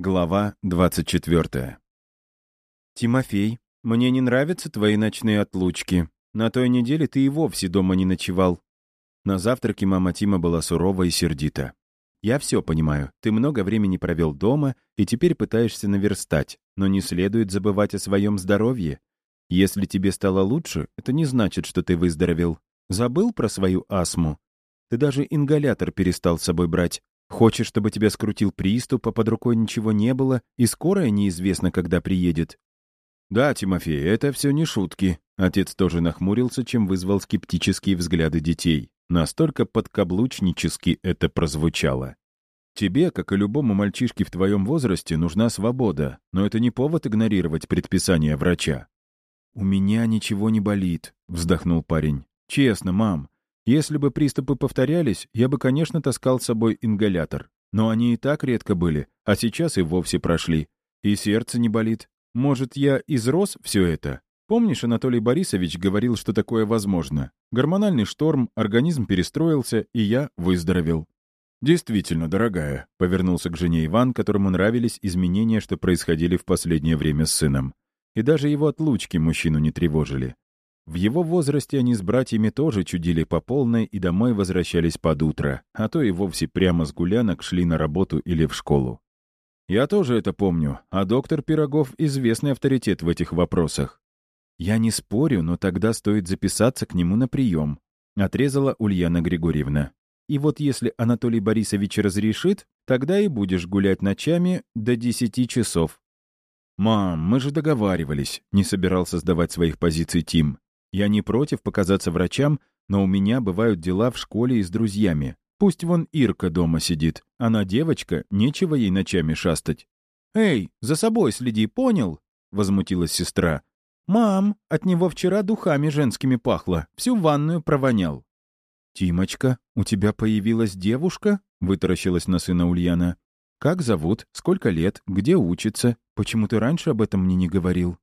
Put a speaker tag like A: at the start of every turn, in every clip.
A: Глава 24. «Тимофей, мне не нравятся твои ночные отлучки. На той неделе ты и вовсе дома не ночевал». На завтраке мама Тима была сурова и сердита. «Я все понимаю. Ты много времени провел дома и теперь пытаешься наверстать, но не следует забывать о своем здоровье. Если тебе стало лучше, это не значит, что ты выздоровел. Забыл про свою астму? Ты даже ингалятор перестал с собой брать. Хочешь, чтобы тебя скрутил приступ, а под рукой ничего не было, и скорая неизвестно, когда приедет?» «Да, Тимофей, это все не шутки». Отец тоже нахмурился, чем вызвал скептические взгляды детей. Настолько подкаблучнически это прозвучало. «Тебе, как и любому мальчишке в твоем возрасте, нужна свобода, но это не повод игнорировать предписание врача». «У меня ничего не болит», — вздохнул парень. «Честно, мам, если бы приступы повторялись, я бы, конечно, таскал с собой ингалятор. Но они и так редко были, а сейчас и вовсе прошли. И сердце не болит. Может, я изрос все это? Помнишь, Анатолий Борисович говорил, что такое возможно? Гормональный шторм, организм перестроился, и я выздоровел. «Действительно, дорогая», — повернулся к жене Иван, которому нравились изменения, что происходили в последнее время с сыном. И даже его отлучки мужчину не тревожили. В его возрасте они с братьями тоже чудили по полной и домой возвращались под утро, а то и вовсе прямо с гулянок шли на работу или в школу. Я тоже это помню, а доктор Пирогов — известный авторитет в этих вопросах. «Я не спорю, но тогда стоит записаться к нему на прием», — отрезала Ульяна Григорьевна. «И вот если Анатолий Борисович разрешит, тогда и будешь гулять ночами до десяти часов». «Мам, мы же договаривались», — не собирался сдавать своих позиций Тим. Я не против показаться врачам, но у меня бывают дела в школе и с друзьями. Пусть вон Ирка дома сидит. Она девочка, нечего ей ночами шастать. «Эй, за собой следи, понял?» — возмутилась сестра. «Мам, от него вчера духами женскими пахло, всю ванную провонял». «Тимочка, у тебя появилась девушка?» — вытаращилась на сына Ульяна. «Как зовут? Сколько лет? Где учится? Почему ты раньше об этом мне не говорил?»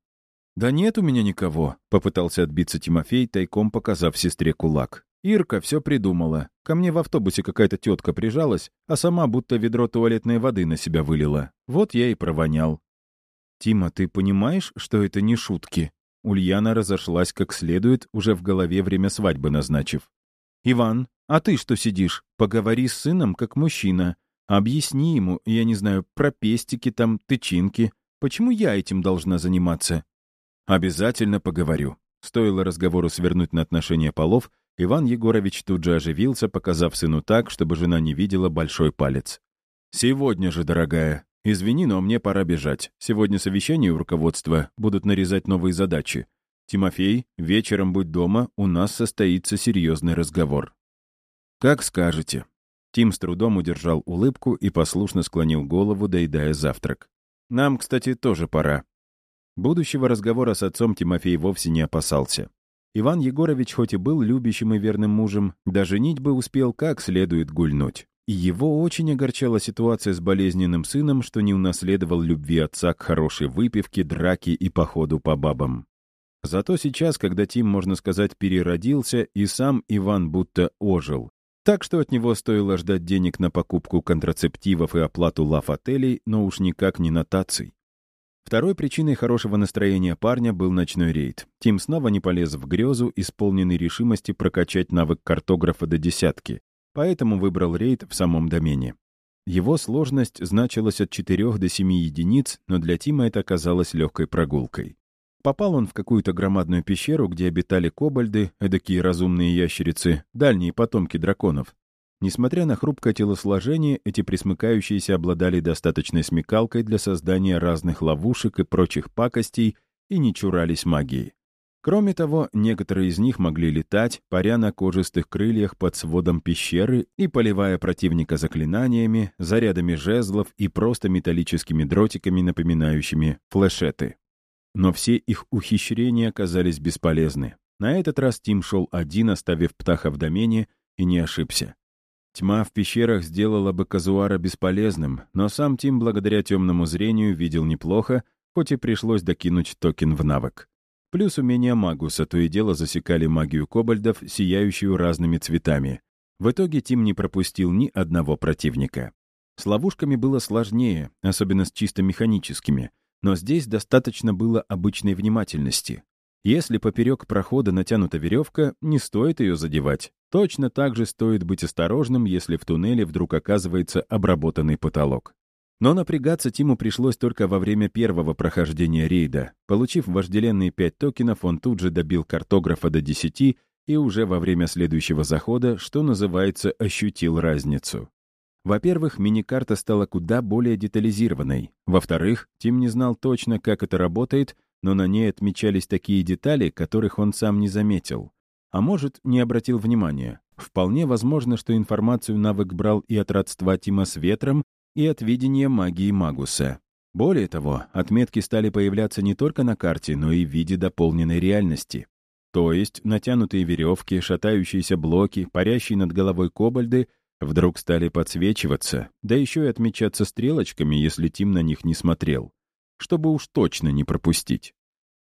A: «Да нет у меня никого», — попытался отбиться Тимофей, тайком показав сестре кулак. «Ирка все придумала. Ко мне в автобусе какая-то тетка прижалась, а сама будто ведро туалетной воды на себя вылила. Вот я и провонял». «Тима, ты понимаешь, что это не шутки?» Ульяна разошлась как следует, уже в голове время свадьбы назначив. «Иван, а ты что сидишь? Поговори с сыном, как мужчина. Объясни ему, я не знаю, про пестики там, тычинки. Почему я этим должна заниматься? «Обязательно поговорю». Стоило разговору свернуть на отношения полов, Иван Егорович тут же оживился, показав сыну так, чтобы жена не видела большой палец. «Сегодня же, дорогая. Извини, но мне пора бежать. Сегодня совещание у руководства, будут нарезать новые задачи. Тимофей, вечером будь дома, у нас состоится серьезный разговор». «Как скажете». Тим с трудом удержал улыбку и послушно склонил голову, доедая завтрак. «Нам, кстати, тоже пора. Будущего разговора с отцом Тимофей вовсе не опасался. Иван Егорович хоть и был любящим и верным мужем, даже нить бы успел как следует гульнуть. И его очень огорчала ситуация с болезненным сыном, что не унаследовал любви отца к хорошей выпивке, драке и походу по бабам. Зато сейчас, когда Тим, можно сказать, переродился, и сам Иван будто ожил. Так что от него стоило ждать денег на покупку контрацептивов и оплату лав-отелей, но уж никак не нотаций. Второй причиной хорошего настроения парня был ночной рейд. Тим снова не полез в грезу, исполненный решимости прокачать навык картографа до десятки, поэтому выбрал рейд в самом домене. Его сложность значилась от 4 до 7 единиц, но для Тима это оказалось легкой прогулкой. Попал он в какую-то громадную пещеру, где обитали кобальды, эдакие разумные ящерицы, дальние потомки драконов. Несмотря на хрупкое телосложение, эти присмыкающиеся обладали достаточной смекалкой для создания разных ловушек и прочих пакостей и не чурались магии. Кроме того, некоторые из них могли летать, паря на кожистых крыльях под сводом пещеры и поливая противника заклинаниями, зарядами жезлов и просто металлическими дротиками, напоминающими флешеты. Но все их ухищрения оказались бесполезны. На этот раз Тим шел один, оставив птаха в домене, и не ошибся. Тьма в пещерах сделала бы казуара бесполезным, но сам Тим благодаря темному зрению видел неплохо, хоть и пришлось докинуть токен в навык. Плюс умения Магуса то и дело засекали магию кобальдов, сияющую разными цветами. В итоге Тим не пропустил ни одного противника. С ловушками было сложнее, особенно с чисто механическими, но здесь достаточно было обычной внимательности. Если поперек прохода натянута веревка, не стоит ее задевать. Точно так же стоит быть осторожным, если в туннеле вдруг оказывается обработанный потолок. Но напрягаться Тиму пришлось только во время первого прохождения рейда. Получив вожделенные пять токенов, он тут же добил картографа до 10 и уже во время следующего захода, что называется, ощутил разницу. Во-первых, мини-карта стала куда более детализированной. Во-вторых, Тим не знал точно, как это работает, но на ней отмечались такие детали, которых он сам не заметил. А может, не обратил внимания. Вполне возможно, что информацию навык брал и от родства Тима с ветром, и от видения магии Магуса. Более того, отметки стали появляться не только на карте, но и в виде дополненной реальности. То есть натянутые веревки, шатающиеся блоки, парящие над головой кобальды вдруг стали подсвечиваться, да еще и отмечаться стрелочками, если Тим на них не смотрел чтобы уж точно не пропустить.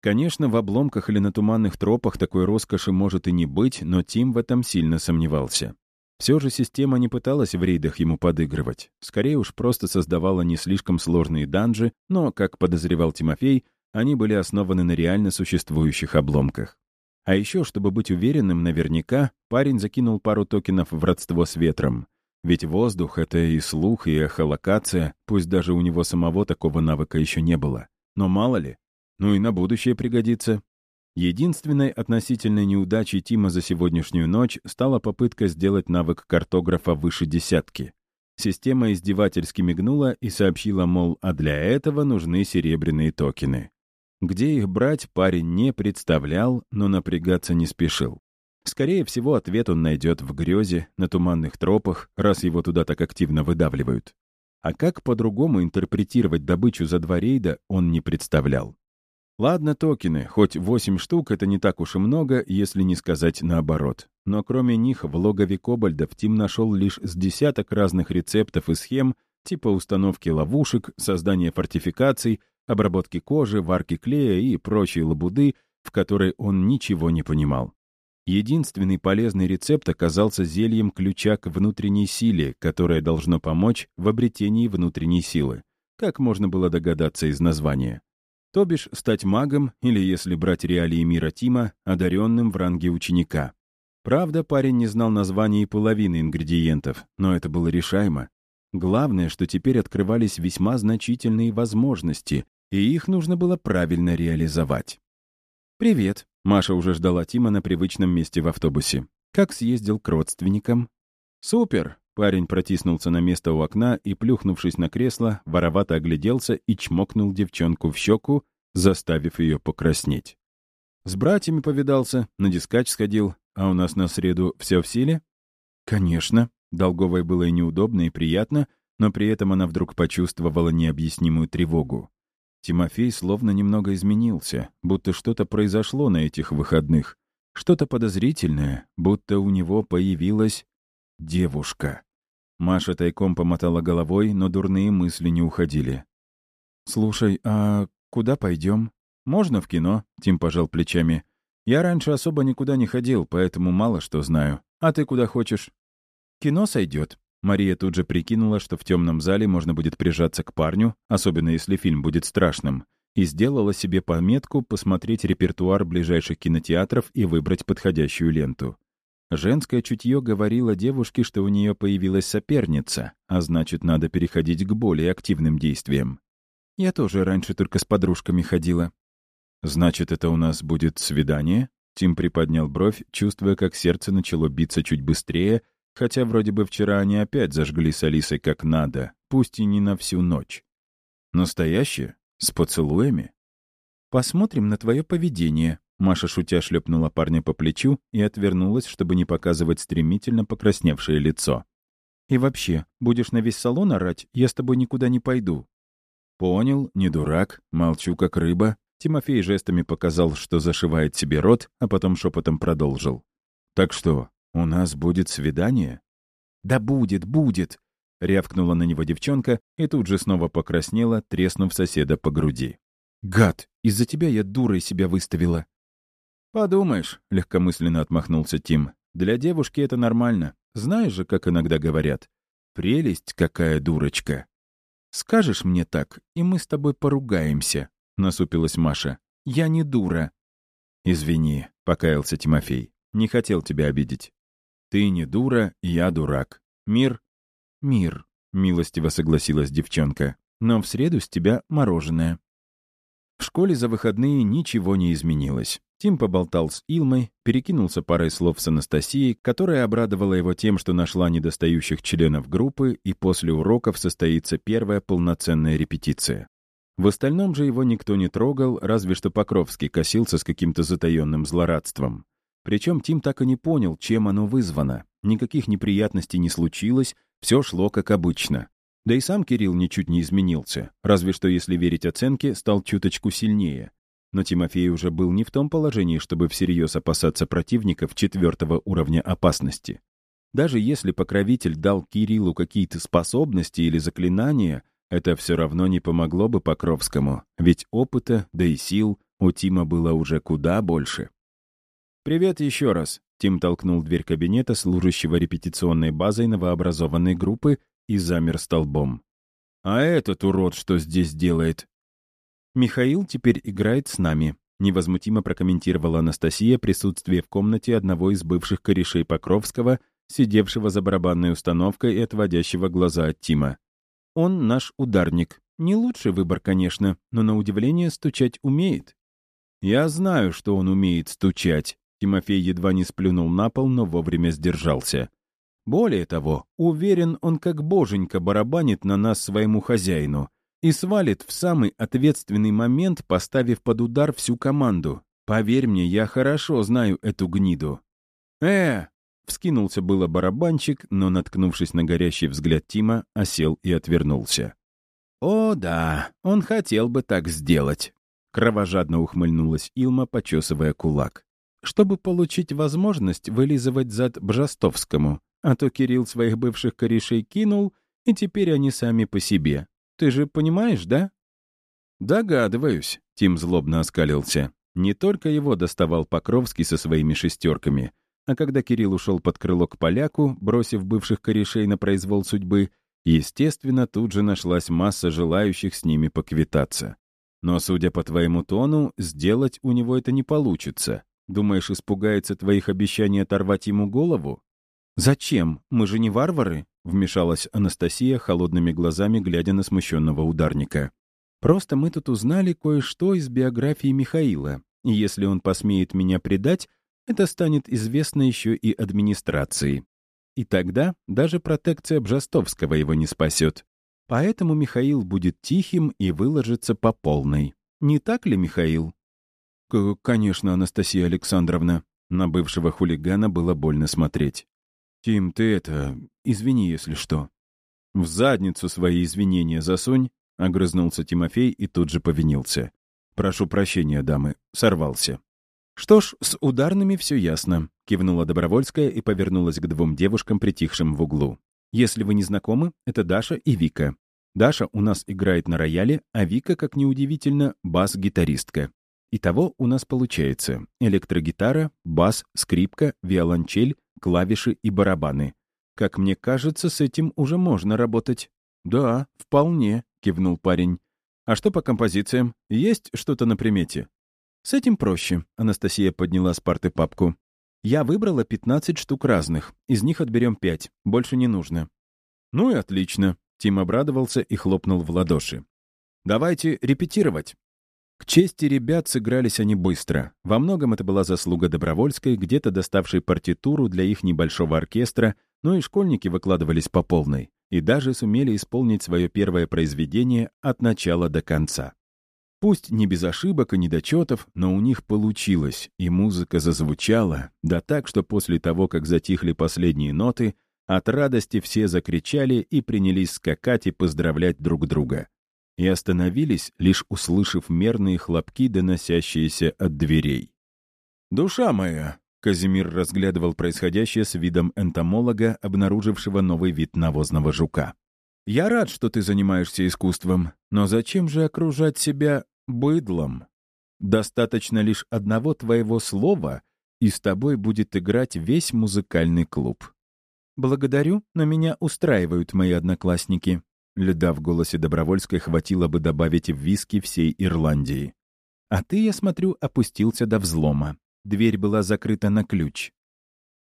A: Конечно, в обломках или на туманных тропах такой роскоши может и не быть, но Тим в этом сильно сомневался. Все же система не пыталась в рейдах ему подыгрывать. Скорее уж просто создавала не слишком сложные данжи, но, как подозревал Тимофей, они были основаны на реально существующих обломках. А еще, чтобы быть уверенным наверняка, парень закинул пару токенов в родство с ветром. Ведь воздух — это и слух, и эхолокация, пусть даже у него самого такого навыка еще не было. Но мало ли, ну и на будущее пригодится. Единственной относительной неудачей Тима за сегодняшнюю ночь стала попытка сделать навык картографа выше десятки. Система издевательски мигнула и сообщила, мол, а для этого нужны серебряные токены. Где их брать, парень не представлял, но напрягаться не спешил. Скорее всего, ответ он найдет в грезе, на туманных тропах, раз его туда так активно выдавливают. А как по-другому интерпретировать добычу за два рейда, он не представлял. Ладно, токены, хоть восемь штук — это не так уж и много, если не сказать наоборот. Но кроме них в логове кобальдов Тим нашел лишь с десяток разных рецептов и схем, типа установки ловушек, создания фортификаций, обработки кожи, варки клея и прочей лабуды, в которой он ничего не понимал. Единственный полезный рецепт оказался зельем ключа к внутренней силе, которое должно помочь в обретении внутренней силы, как можно было догадаться из названия. То бишь стать магом, или, если брать реалии мира Тима, одаренным в ранге ученика. Правда, парень не знал названий и половины ингредиентов, но это было решаемо. Главное, что теперь открывались весьма значительные возможности, и их нужно было правильно реализовать. «Привет», Маша уже ждала Тима на привычном месте в автобусе. Как съездил к родственникам? «Супер!» Парень протиснулся на место у окна и, плюхнувшись на кресло, воровато огляделся и чмокнул девчонку в щеку, заставив ее покраснеть. «С братьями повидался, на дискач сходил, а у нас на среду все в силе?» «Конечно». Долговой было и неудобно, и приятно, но при этом она вдруг почувствовала необъяснимую тревогу. Тимофей словно немного изменился, будто что-то произошло на этих выходных. Что-то подозрительное, будто у него появилась девушка. Маша тайком помотала головой, но дурные мысли не уходили. «Слушай, а куда пойдем? Можно в кино?» — Тим пожал плечами. «Я раньше особо никуда не ходил, поэтому мало что знаю. А ты куда хочешь?» «Кино сойдет. Мария тут же прикинула, что в темном зале можно будет прижаться к парню, особенно если фильм будет страшным, и сделала себе пометку посмотреть репертуар ближайших кинотеатров и выбрать подходящую ленту. Женское чутье говорило девушке, что у нее появилась соперница, а значит, надо переходить к более активным действиям. Я тоже раньше только с подружками ходила. «Значит, это у нас будет свидание?» Тим приподнял бровь, чувствуя, как сердце начало биться чуть быстрее, Хотя вроде бы вчера они опять зажгли с Алисой как надо, пусть и не на всю ночь. Настоящее? С поцелуями? «Посмотрим на твое поведение», — Маша шутя шлепнула парня по плечу и отвернулась, чтобы не показывать стремительно покрасневшее лицо. «И вообще, будешь на весь салон орать, я с тобой никуда не пойду». «Понял, не дурак, молчу как рыба». Тимофей жестами показал, что зашивает себе рот, а потом шепотом продолжил. «Так что, «У нас будет свидание?» «Да будет, будет!» — рявкнула на него девчонка и тут же снова покраснела, треснув соседа по груди. «Гад! Из-за тебя я дурой себя выставила!» «Подумаешь», — легкомысленно отмахнулся Тим. «Для девушки это нормально. Знаешь же, как иногда говорят. Прелесть какая дурочка. Скажешь мне так, и мы с тобой поругаемся, насупилась Маша. Я не дура. Извини, покаялся Тимофей. Не хотел тебя обидеть. Ты не дура, я дурак. Мир? Мир, милостиво согласилась девчонка. Но в среду с тебя мороженое. В школе за выходные ничего не изменилось. Тим поболтал с Илмой, перекинулся парой слов с Анастасией, которая обрадовала его тем, что нашла недостающих членов группы, и после уроков состоится первая полноценная репетиция. В остальном же его никто не трогал, разве что Покровский косился с каким-то затаенным злорадством. Причем Тим так и не понял, чем оно вызвано. Никаких неприятностей не случилось, все шло как обычно. Да и сам Кирилл ничуть не изменился, разве что, если верить оценке, стал чуточку сильнее. Но Тимофей уже был не в том положении, чтобы всерьез опасаться противников четвертого уровня опасности. Даже если покровитель дал Кириллу какие-то способности или заклинания, это все равно не помогло бы Покровскому, ведь опыта, да и сил у Тима было уже куда больше. «Привет еще раз», — Тим толкнул дверь кабинета, служащего репетиционной базой новообразованной группы, и замер столбом. «А этот урод что здесь делает?» «Михаил теперь играет с нами», — невозмутимо прокомментировала Анастасия присутствие в комнате одного из бывших корешей Покровского, сидевшего за барабанной установкой и отводящего глаза от Тима. «Он наш ударник. Не лучший выбор, конечно, но на удивление стучать умеет». «Я знаю, что он умеет стучать», — Тимофей едва не сплюнул на пол, но вовремя сдержался. Более того, уверен, он как боженька барабанит на нас своему хозяину и свалит в самый ответственный момент, поставив под удар всю команду. Поверь мне, я хорошо знаю эту гниду. «Э!» — вскинулся было барабанчик, но, наткнувшись на горящий взгляд Тима, осел и отвернулся. «О, да, он хотел бы так сделать», — кровожадно ухмыльнулась Илма, почесывая кулак. «Чтобы получить возможность вылизывать зад Бжастовскому, а то Кирилл своих бывших корешей кинул, и теперь они сами по себе. Ты же понимаешь, да?» «Догадываюсь», — Тим злобно оскалился. Не только его доставал Покровский со своими шестерками, а когда Кирилл ушел под крыло к поляку, бросив бывших корешей на произвол судьбы, естественно, тут же нашлась масса желающих с ними поквитаться. Но, судя по твоему тону, сделать у него это не получится. Думаешь, испугается твоих обещаний оторвать ему голову? «Зачем? Мы же не варвары», — вмешалась Анастасия холодными глазами, глядя на смущенного ударника. «Просто мы тут узнали кое-что из биографии Михаила, и если он посмеет меня предать, это станет известно еще и администрации. И тогда даже протекция Бжастовского его не спасет. Поэтому Михаил будет тихим и выложится по полной. Не так ли, Михаил?» «Конечно, Анастасия Александровна». На бывшего хулигана было больно смотреть. «Тим, ты это... Извини, если что». «В задницу свои извинения засунь», — огрызнулся Тимофей и тут же повинился. «Прошу прощения, дамы, сорвался». «Что ж, с ударными все ясно», — кивнула Добровольская и повернулась к двум девушкам, притихшим в углу. «Если вы не знакомы, это Даша и Вика. Даша у нас играет на рояле, а Вика, как неудивительно, бас-гитаристка. Итого у нас получается электрогитара, бас, скрипка, виолончель, клавиши и барабаны. Как мне кажется, с этим уже можно работать. «Да, вполне», — кивнул парень. «А что по композициям? Есть что-то на примете?» «С этим проще», — Анастасия подняла с парты папку. «Я выбрала 15 штук разных. Из них отберем 5. Больше не нужно». «Ну и отлично», — Тим обрадовался и хлопнул в ладоши. «Давайте репетировать». К чести ребят сыгрались они быстро. Во многом это была заслуга Добровольской, где-то доставшей партитуру для их небольшого оркестра, но и школьники выкладывались по полной и даже сумели исполнить свое первое произведение от начала до конца. Пусть не без ошибок и недочетов, но у них получилось, и музыка зазвучала, да так, что после того, как затихли последние ноты, от радости все закричали и принялись скакать и поздравлять друг друга и остановились, лишь услышав мерные хлопки, доносящиеся от дверей. «Душа моя!» — Казимир разглядывал происходящее с видом энтомолога, обнаружившего новый вид навозного жука. «Я рад, что ты занимаешься искусством, но зачем же окружать себя быдлом? Достаточно лишь одного твоего слова, и с тобой будет играть весь музыкальный клуб. «Благодарю, но меня устраивают мои одноклассники». Льда в голосе Добровольской хватило бы добавить в виски всей Ирландии. «А ты, я смотрю, опустился до взлома. Дверь была закрыта на ключ».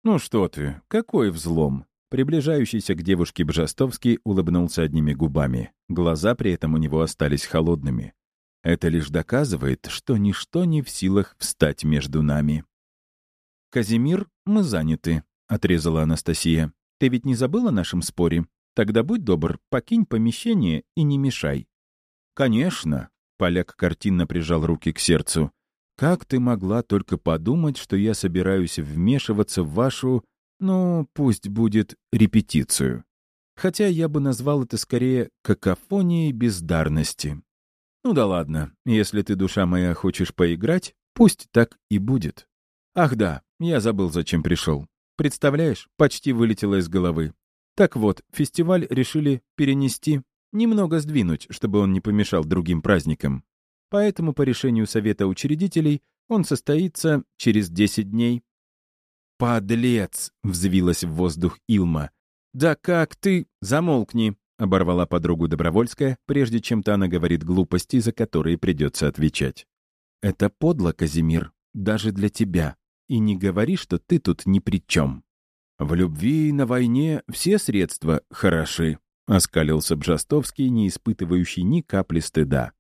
A: «Ну что ты, какой взлом?» Приближающийся к девушке Бжастовский улыбнулся одними губами. Глаза при этом у него остались холодными. Это лишь доказывает, что ничто не в силах встать между нами. «Казимир, мы заняты», — отрезала Анастасия. «Ты ведь не забыла о нашем споре? Тогда будь добр, покинь помещение и не мешай». «Конечно», — поляк картинно прижал руки к сердцу. «Как ты могла только подумать, что я собираюсь вмешиваться в вашу, ну, пусть будет репетицию? Хотя я бы назвал это скорее какофонией бездарности. Ну да ладно, если ты, душа моя, хочешь поиграть, пусть так и будет. Ах да, я забыл, зачем пришел. Представляешь, почти вылетело из головы. Так вот, фестиваль решили перенести, немного сдвинуть, чтобы он не помешал другим праздникам. Поэтому по решению Совета учредителей он состоится через 10 дней. «Подлец!» — взвилась в воздух Илма. «Да как ты? Замолкни!» — оборвала подругу Добровольская, прежде чем та говорит глупости, за которые придется отвечать. «Это подло, Казимир, даже для тебя. И не говори, что ты тут ни при чем. В любви и на войне все средства хороши, оскалился Бжастовский, не испытывающий ни капли стыда.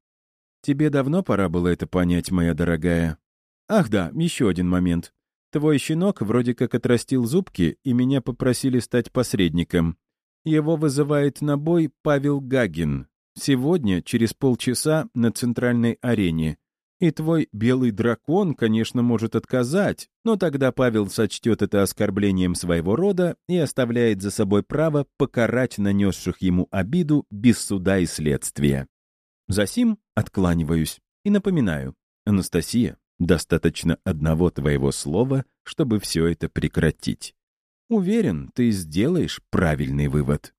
A: Тебе давно пора было это понять, моя дорогая. Ах да, еще один момент. Твой щенок вроде как отрастил зубки, и меня попросили стать посредником. Его вызывает на бой Павел Гагин. Сегодня, через полчаса, на центральной арене. И твой белый дракон, конечно, может отказать, но тогда Павел сочтет это оскорблением своего рода и оставляет за собой право покарать нанесших ему обиду без суда и следствия. Засим откланиваюсь и напоминаю. Анастасия, достаточно одного твоего слова, чтобы все это прекратить. Уверен, ты сделаешь правильный вывод.